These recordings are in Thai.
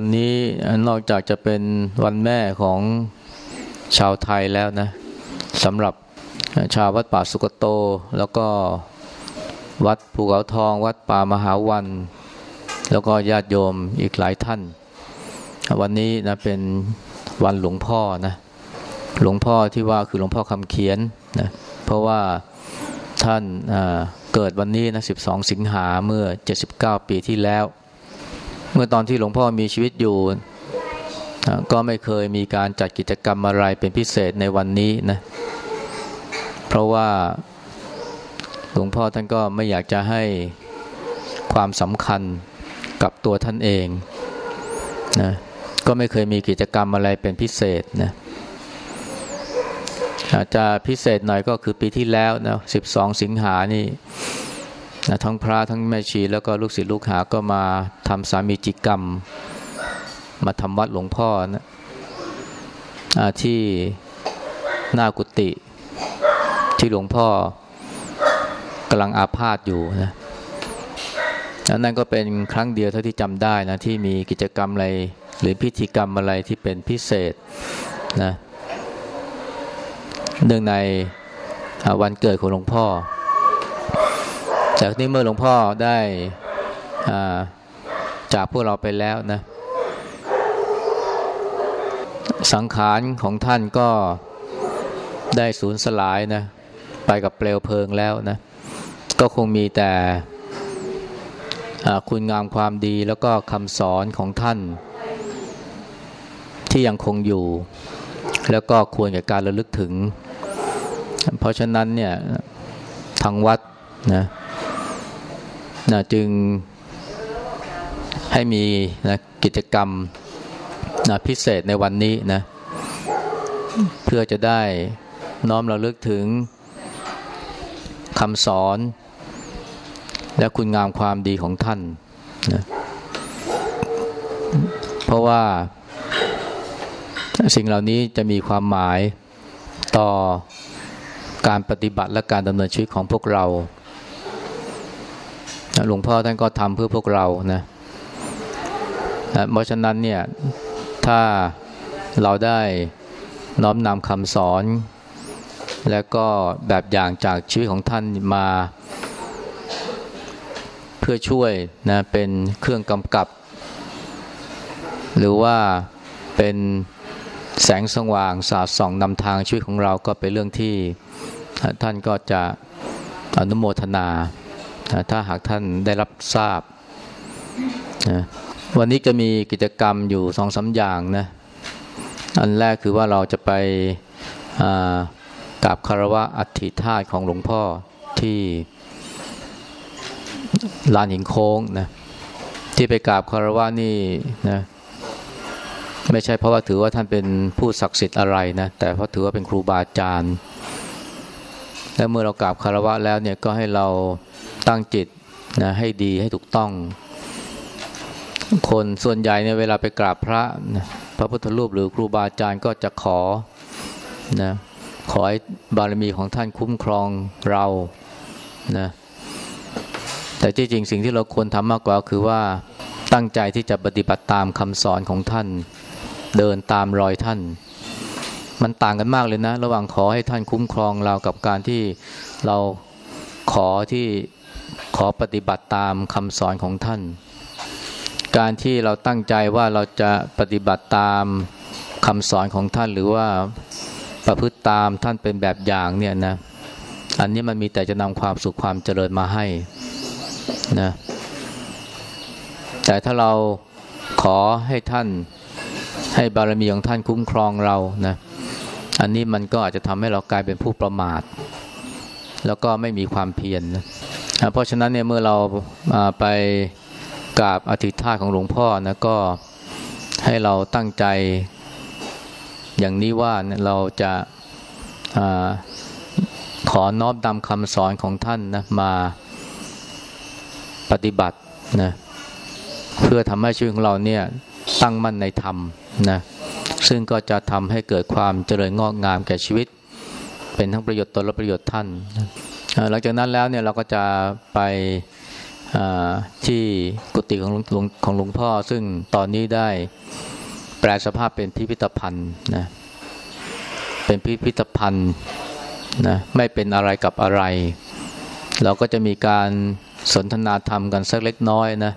วันนี้นอกจากจะเป็นวันแม่ของชาวไทยแล้วนะสำหรับชาววัดป่าสุกโต แล้วก็วัดภูเขาทอง วัดป่ามหาวัน แล้วก็ญาติโยมอีกหลายท่าน วันนี้นะเป็นวันหลวงพ่อนะหลวงพ่อที่ว่าคือหลวงพ่อคำเขียนนะเพราะว่าท่านเกิดวันนี้นะ 12 สิงหาเมื่อ 79 ปีที่แล้ว เมื่อตอนที่หลวงพ่อมีชีวิตอยู่ ก็ไม่เคยมีการจัดกิจกรรมอะไรเป็นพิเศษในวันนี้นะเพราะว่าหลวงพ่อท่านก็ไม่อยากจะให้ความสำคัญกับตัวท่านเองนะก็ไม่เคยมีกิจกรรมอะไรเป็นพิเศษนะอาจจะพิเศษหน่อยก็คือปีที่แล้วนะ 12 สิงหานี่ ทั้งพระทั้งแม่ชีแล้วก็ลูกศิษย์ลูกหาก็มาทำสามีจิกรรม มาทำวัดหลวงพ่อนะที่หน้ากุฏิที่หลวงพ่อกำลังอาพาธอยู่นะนั่นก็เป็นครั้งเดียวเท่าที่จำได้นะที่มีกิจกรรมอะไรหรือพิธีกรรมอะไรที่เป็นพิเศษนะเนื่องในวันเกิดของหลวงพ่อ จากนี้เมื่อหลวงพ่อได้จากพวกเราไปแล้วนะ สังขารของท่านก็ได้สูญสลายนะ ไปกับเปลวเพลิงแล้วนะ ก็คงมีแต่คุณงามความดีแล้วก็คำสอนของท่าน ที่ยังคงอยู่ แล้วก็ควรแก่การระลึกถึง เพราะฉะนั้นเนี่ยทางวัดนะ นะจึงให้มีนะกิจกรรมนะพิเศษในวันนี้นะเพื่อจะได้น้อมระลึกถึงคำสอน และคุณงามความดีของท่านนะเพราะว่าสิ่งเหล่านี้จะมีความหมายต่อการปฏิบัติและการดำเนินชีวิตของพวกเรา หลวงพ่อท่านก็ทำเพื่อพวกเรานะเพราะฉะนั้นเนี่ยถ้าเราได้น้อมนำคำสอน และก็แบบอย่างจากชีวิตของท่านมา เพื่อช่วยนะเป็นเครื่องกำกับ หรือว่าเป็นแสงสว่างสาดส่องนำทางชีวิตของเราก็เป็นเรื่องที่ท่านก็จะอนุโมทนา ถ้าหากท่านได้รับทราบนะวันนี้จะมีกิจกรรมอยู่สองสาอย่างนะ อันแรกคือว่าเราจะไปกราบคารวะอัฐิธาตุของหลวงพ่อที่ลานหินโค้งนะที่ไปกราบคารวะนี่นะไม่ใช่เพราะว่าถือว่าท่านเป็นผู้ศักดิ์สิทธิ์อะไรนะแต่เพราะถือว่าเป็นครูบาอาจารย์และเมื่อเรากราบคารวะแล้วเนี่ยก็ให้เรา ตั้งจิตนะให้ดีให้ถูกต้อง คนส่วนใหญ่เนี่ยเวลาไปกราบพระนะพระพุทธรูปหรือครูบาอาจารย์ก็จะขอนะขอให้บารมีของท่านคุ้มครองเรานะแต่จริงสิ่งที่เราควรทำมากกว่าคือว่าตั้งใจที่จะปฏิบัติตามคำสอนของท่าน เดินตามรอยท่าน มันต่างกันมากเลยนะ ระหว่างขอให้ท่านคุ้มครองเรากับการที่เราขอที่ ขอปฏิบัติตามคำสอนของท่าน การที่เราตั้งใจว่าเราจะปฏิบัติตามคำสอนของท่านหรือว่าประพฤติตามท่านเป็นแบบอย่างเนี่ยนะ อันนี้มันมีแต่จะนำความสุขความเจริญมาให้นะ แต่ถ้าเราขอให้ท่านให้บารมีของท่านคุ้มครองเรานะ อันนี้มันก็อาจจะทำให้เรากลายเป็นผู้ประมาท แล้วก็ไม่มีความเพียรนะ เพราะฉะนั้นเนี่ยเมื่อเราไปกราบอธิษฐานของหลวงพ่อนะก็ให้เราตั้งใจอย่างนี้ว่าเราจะอขอน้อมนำคำสอนของท่านนะมาปฏิบัตินะเพื่อทำให้ชีวิตของเราเนี่ยตั้งมั่นในธรรมนะซึ่งก็จะทำให้เกิดความเจริญงอกงามแก่ชีวิต เป็นทั้งประโยชน์ตนและประโยชน์ท่าน หลังจากนั้นแล้วเนี่ยเราก็จะไปที่กุฏิของหลวงของหลวงพ่อ ซึ่งตอนนี้ได้แปลสภาพเป็นพิพิธภัณฑ์นะเป็นพิพิธภัณฑ์นะไม่เป็นอะไรกับอะไร เราก็จะมีการสนทนาธรรมกันสักเล็กน้อยนะ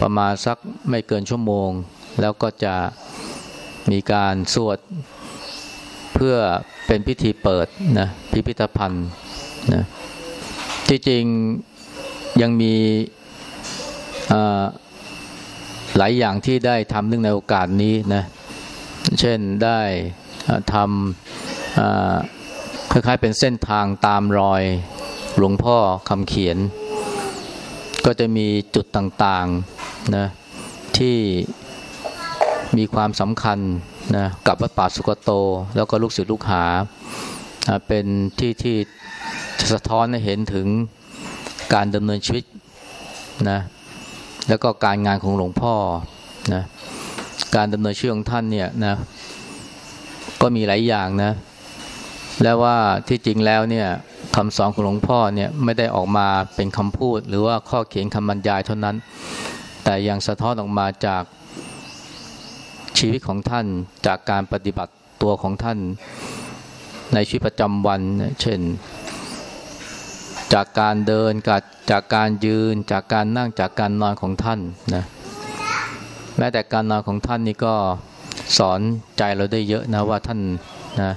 ประมาณสักไม่เกินชั่วโมง แล้วก็จะมีการสวดเพื่อเป็นพิธีเปิดนะพิพิธภัณฑ์ นะที่จริงยังมีหลายอย่างที่ได้ทำเนื่องในโอกาสนี้นะเช่นได้ทำคล้ายๆเป็นเส้นทางตามรอยหลวงพ่อคำเขียน ก็จะมีจุดต่างๆนะที่มีความสำคัญนะกับวัดป่าสุกโต แล้วก็ลูกศิษย์ลูกหา เป็นที่ที่ สะท้อนให้เห็นถึงการดำเนินชีวิตนะแล้วก็การงานของหลวงพ่อนะการดำเนินชีวิตของท่านเนี่ยนะก็มีหลายอย่างนะ แล้วว่าที่จริงแล้วเนี่ยคำสอนของหลวงพ่อเนี่ยไม่ได้ออกมาเป็นคำพูด หรือว่าข้อเขียนคำบรรยายเท่านั้น แต่ยังสะท้อนออกมาจากชีวิตของท่านจากการปฏิบัติตัวของท่านในชีวิตประจำวัน เช่น จากการเดินจากการยืน จากการนั่งจากการนอนของท่านนะแม้แต่การนอนของท่านนี่ก็สอนใจเราได้เยอะนะว่าท่านนะ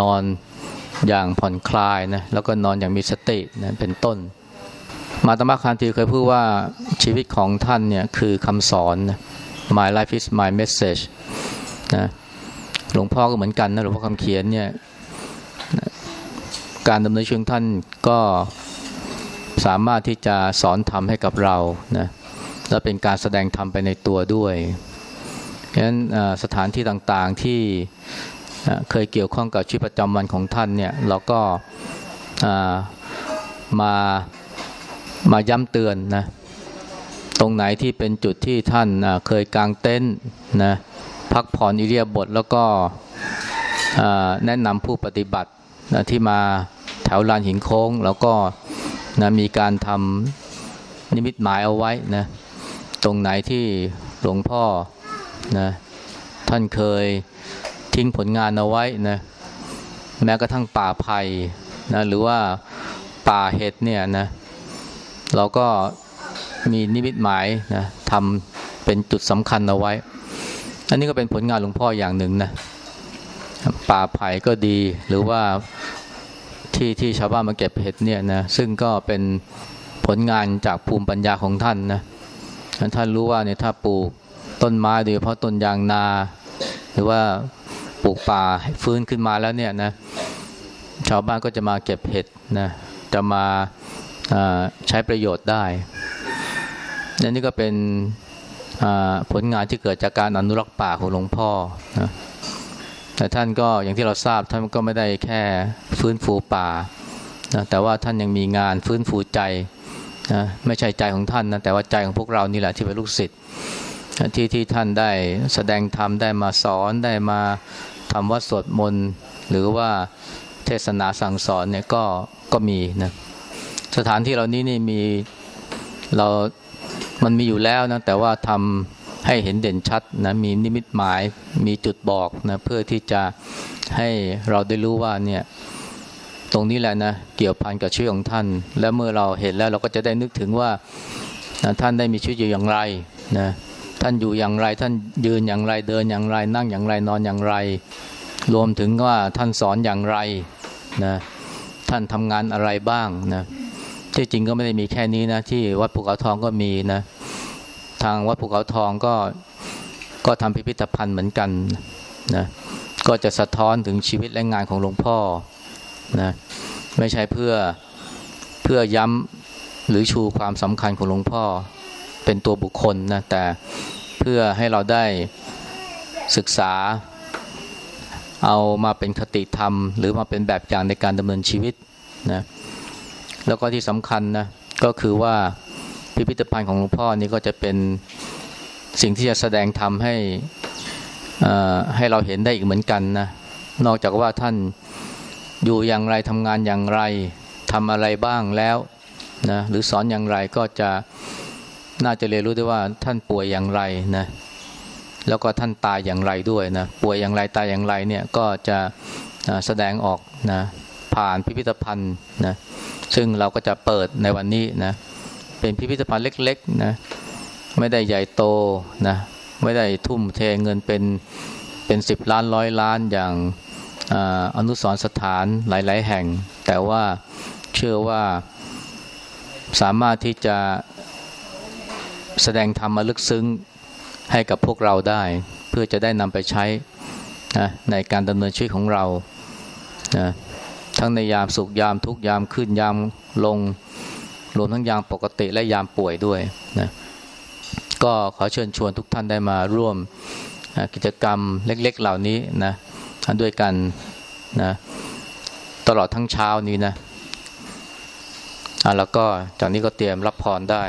นอนอย่างผ่อนคลายนะแล้วก็นอนอย่างมีสตินะเป็นต้น มาตมะคานทีเคยพูดว่าชีวิตของท่านเนี่ยคือคำสอนนะ my life is my message นะหลวงพ่อก็เหมือนกันนะหลวงพ่อคำเขียนเนี่ย การดำเนินชีวิตท่านก็สามารถที่จะสอนธรรมให้กับเรานะและเป็นการแสดงธรรมไปในตัวด้วยฉะนั้นสถานที่ต่างๆที่เคยเกี่ยวข้องกับชีวิตประจำวันของท่านเนี่ยเราก็มามาย้ำเตือนนะตรงไหนที่เป็นจุดที่ท่านเคยกางเต็นท์นะพักผ่อนอิเลียบทแล้วก็แนะนำผู้ปฏิบัติ นะที่มาแถวลานหินโค้ง แล้วก็นะมีการทำนิมิตหมายเอาไว้นะตรงไหนที่หลวงพ่อนะท่านเคยทิ้งผลงานเอาไว้นะแม้กระทั่งป่าไผ่นะหรือว่าป่าเห็ดเนี่ยนะเราก็มีนิมิตหมายนะทำเป็นจุดสำคัญเอาไว้ อันนี้ก็เป็นผลงานหลวงพ่ออย่างหนึ่งนะ ป่าไผ่ก็ดี หรือว่าที่ที่ชาวบ้านมาเก็บเห็ดเนี่ยนะซึ่งก็เป็นผลงานจากภูมิปัญญาของท่านนะท่านรู้ว่าเนี่ยถ้าปลูกต้นไม้โดยเฉพาะต้นยางนา หรือว่าปลูกป่าฟื้นขึ้นมาแล้วเนี่ยนะชาวบ้านก็จะมาเก็บเห็ดนะจะมาใช้ประโยชน์ได้นนี่ก็เป็นผลงานที่เกิดจากการอนุรักษ์ป่าของหลวงพ่อนะ แต่ท่านก็อย่างที่เราทราบท่านก็ไม่ได้แค่ฟื้นฟูป่านะแต่ว่าท่านยังมีงานฟื้นฟูใจนะไม่ใช่ใจของท่านนะแต่ว่าใจของพวกเรานี่แหละที่เป็นลูกศิษย์ที่ที่ท่านได้แสดงธรรมได้มาสอนได้มาทำวัดสวดมนต์หรือว่าเทศนาสั่งสอนเนี่ยก็ก็มีนะสถานที่เรานี้นี่มีเรามันมีอยู่แล้วนะแต่ว่าทำ ให้เห็นเด่นชัดนะมีนิมิตหมายมีจุดบอกนะเพื่อที่จะให้เราได้รู้ว่าเนี่ยตรงนี้แหละนะเกี่ยวพันกับชีวิตของท่าน และเมื่อเราเห็นแล้วเราก็จะได้นึกถึงว่านะท่านได้มีชีวิตอยู่อย่างไรนะท่านอยู่อย่างไรท่านยืนอย่างไรเดินอย่างไร นั่งอย่างไรนอนอย่างไร รวมถึงว่าท่านสอนอย่างไรนะท่านทำงานอะไรบ้างนะที่จริงก็ไม่ได้มีแค่นี้นะที่วัดภูเขาทองก็มีนะ ทางวัดภูเขาทองก็ก็ทำพิพิธภัณฑ์เหมือนกันนะก็จะสะท้อนถึงชีวิตและงานของหลวงพ่อนะไม่ใช่เพื่อเพื่อย้ำหรือชูความสำคัญของหลวงพ่อเป็นตัวบุคคลนะแต่เพื่อให้เราได้ศึกษา เอามาเป็นคติธรรม หรือมาเป็นแบบอย่างในการดำเนินชีวิตนะแล้วก็ที่สำคัญนะก็คือว่า พิพิธภัณฑ์ของหลวงพ่อนี่ก็จะเป็นสิ่งที่จะแสดงทำให้ให้เราเห็นได้อีกเหมือนกันนะนอกจากว่าท่านอยู่อย่างไรทำงานอย่างไรทำอะไรบ้างแล้วนะหรือสอนอย่างไรก็จะน่าจะเรียนรู้ได้ว่าท่านป่วยอย่างไรนะแล้วก็ท่านตายอย่างไรด้วยนะป่วยอย่างไรตายอย่างไรเนี่ยก็จะแสดงออกนะผ่านพิพิธภัณฑ์นะซึ่งเราก็จะเปิดในวันนี้นะ เป็นพิพิธภัณฑ์เล็กๆนะไม่ได้ใหญ่โตนะไม่ได้ทุ่มเทเงินเป็นเป็นสิบล้านร้อยล้านอย่างอนุสรสถานหลาย ๆ แห่ง แต่ว่าเชื่อว่าสามารถที่จะแสดงธรรมลึกซึ้งให้กับพวกเราได้ เพื่อจะได้นำไปใช้นะในการดำเนินชีวิตของเรานะทั้งในยามสุขยามทุกยามขึ้นยามลง รวมทั้งยามปกติและยามป่วยด้วยนะก็ขอเชิญชวนทุกท่านได้มาร่วมกิจกรรมเล็กๆเหล่านี้นะด้วยกันนะตลอดทั้งเช้านี้นะอะแล้วก็จากนี้ก็เตรียมรับพรได้